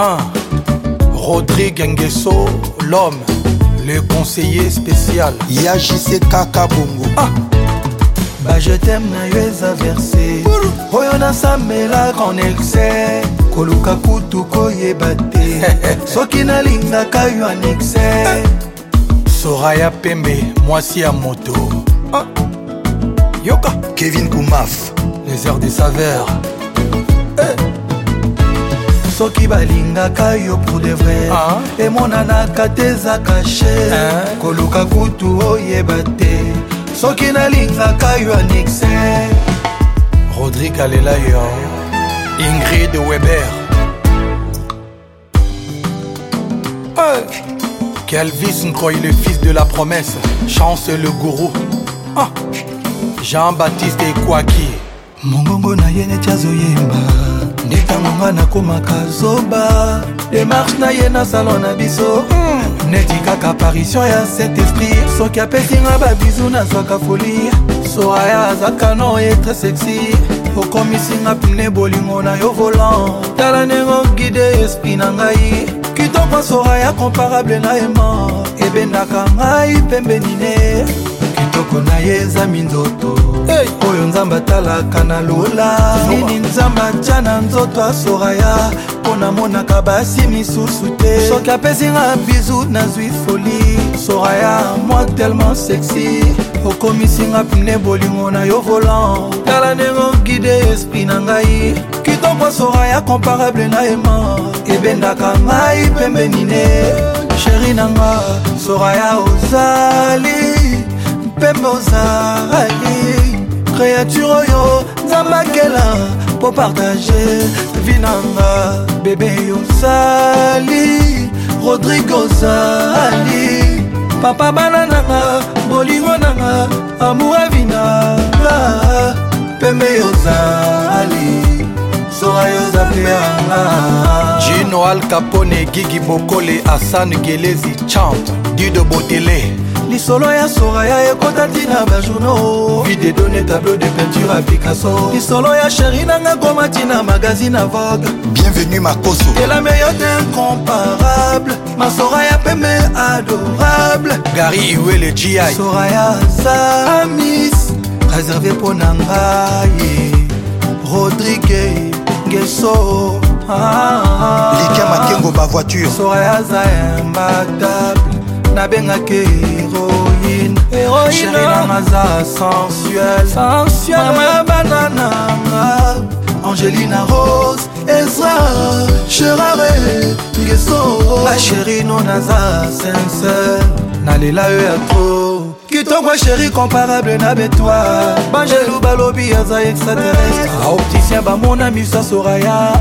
1. Ah. Rodrigue Nguesso, l'homme, le conseiller spécial. Yajise Kaka Bongo. Ah. Bah je t'aime na yo eza verse oyo oh, nasambelaka en excès koluka kutu koyeba te soki nalingaka yo en excès eh. soraya pembe mwasi ya moto ah. yoka kevin kumaf les heures de saveur soki balingaka yo pour de vrai ah. emonanaka te eza kashe eh. koluka kutu oyeba te soki nalingaka yo anixe rodrigue alela yo ingrid weber hey. Eh, kelvis nkroy le fils de la promesse chance le gourou ah. jean-baptiste ekwaki mongongo na ye neti azoyemba ntango nga nakomaka zoba demarshe na ye na salon na biso mm. neti kaka apparition ya cet esprit soki apesinga babizu nazwaka folie soraya azaka no ye tre sexy okomisinga pne bolingo na yo volant tala ndenge guide esprit na ngai kitoko soraya comparable na ema ebendaka ngai pembenine ndako na ye eza minzoto hey. oyo nzambe atalaka na lola nini nzambe atya na nzoto asoraya mpo namonaka basi misusu te soki apesinga bizu nazwi foli soraya moi tellement sexy okomisinga pne bolingo na yo volant tala ndenge ogide esprit na ngai kitoko soraya comparable na ema ebendaka ngai pembenine sheri na nga soraya ozali pembe ozali créature oyo nzambe akela mpo partage vi nanga bebe yosali rodrigue ozali papa bana nanga bolingo nanga amouravi nanga pembe yozali jino alkapone gigi bokole asan gelezi champ dido botele lisolo ya soraya ekotaki na bajournaux videdone tableau de peinture a picasso lisolo ya sheri nanga komati na magazine a vogue bienvenu makoso elame yo te incomparable masoraya pembe adorable gari iwele gi soraya sa amis réservé mpo na ngai rodrigue geso ah, ah, ah. lika makengo bavoiture soraya aza imbatable nabengaki héroïne héroïnenanga sensuel sensuelmama banananga angelina rose ezra gerare ngeso la sheri no naza sincere nalela yo ya tro kitoko sheri comparable na betwa bangelu balobi aza extraterrestre aopticien ah, bamona misa soraya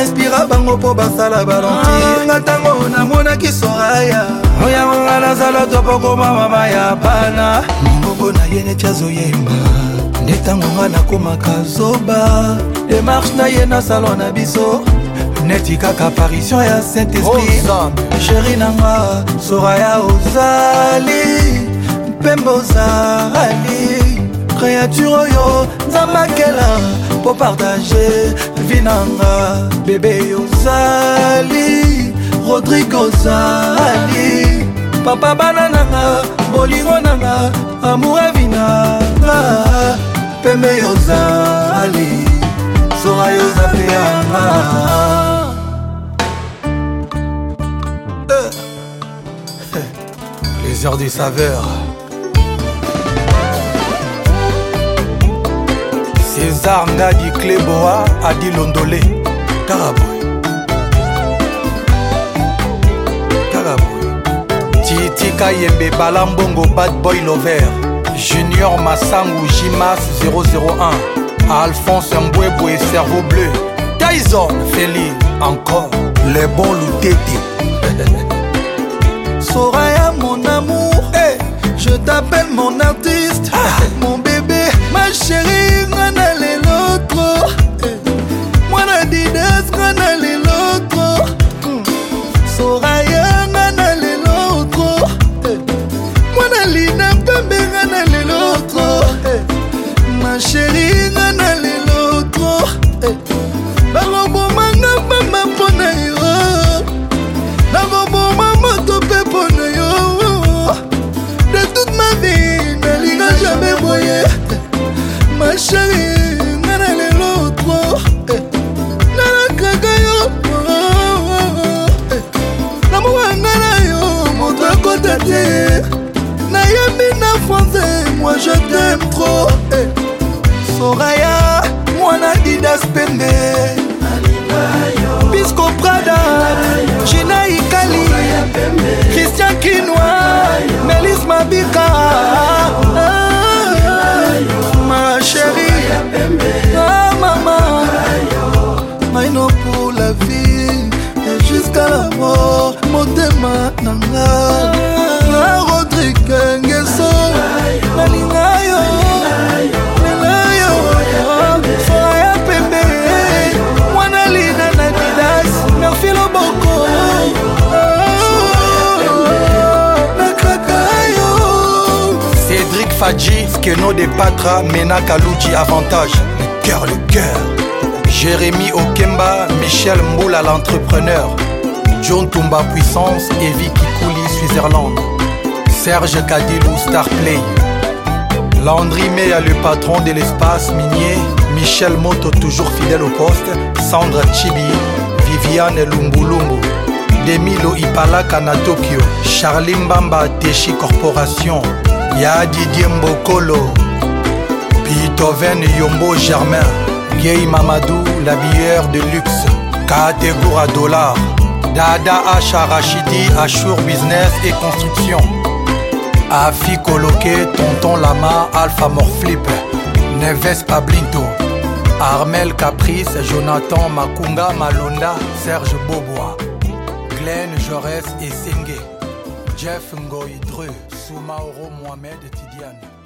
inspira bango mpo basala balantinga ah, ntango namonaki soraya oyango nga nazala topokoma mama ya bana mongongo na ye neti azoyemba nde ntango nga nakomaka zoba demarshe na ye na salon na biso neti kaka apparition ya saint esprit sheri nanga soraya ozali mpembe ozali créature oyo nzambe akela mpo partage vi nanga bebe yozali rodrigo zali papa bana nanga bolingo nanga amouravi nanga pembe yozali sora yoza mpe yanga eh. les heures des saveurs. César Nadi Cléboa Adi Londolé Carabou kaka yembe bala mbongo bad boy lover junior masangu jimas 001 alphonse mbwebwe cerveau bleu tyson feli encore le bon lutete soraya mon amour hey, eh, je t'appelle mon artiste ah. mon bébé ma chérie ngana lelo tro hey. mwana dides ngana lelo mwana didas pembe bisco prada gina ikali christian kinwa melis mabika ah. Cédric Fadji, Skeno de Patra, Mena Kalouji, avantage. Le cœur, le cœur. Jérémy Okemba, Michel Mboula, l'entrepreneur. John Tumba Puissance, Evi Kikouli, irlande Serge Kadilou, Starplay. Landry Meya, le patron de l'espace minier. Michel Moto, toujours fidèle au poste. Sandra Chibi, Viviane Lumbulumbu. Demilo Ipalaka na Tokyo. Charlie Mbamba, Teshi Corporation. ya didie mbokolo pitoven yombo germain gei mamadou la bière de luxe kategour à dollar dada h arachidi achour business et construction afi koloke tonton lama alpha morflip neves pablinto armel caprice jonathan makunga malonda serge boboa glen jorès et senge Jeff Ngoy Dru, Soumaoro Mohamed Tidiane.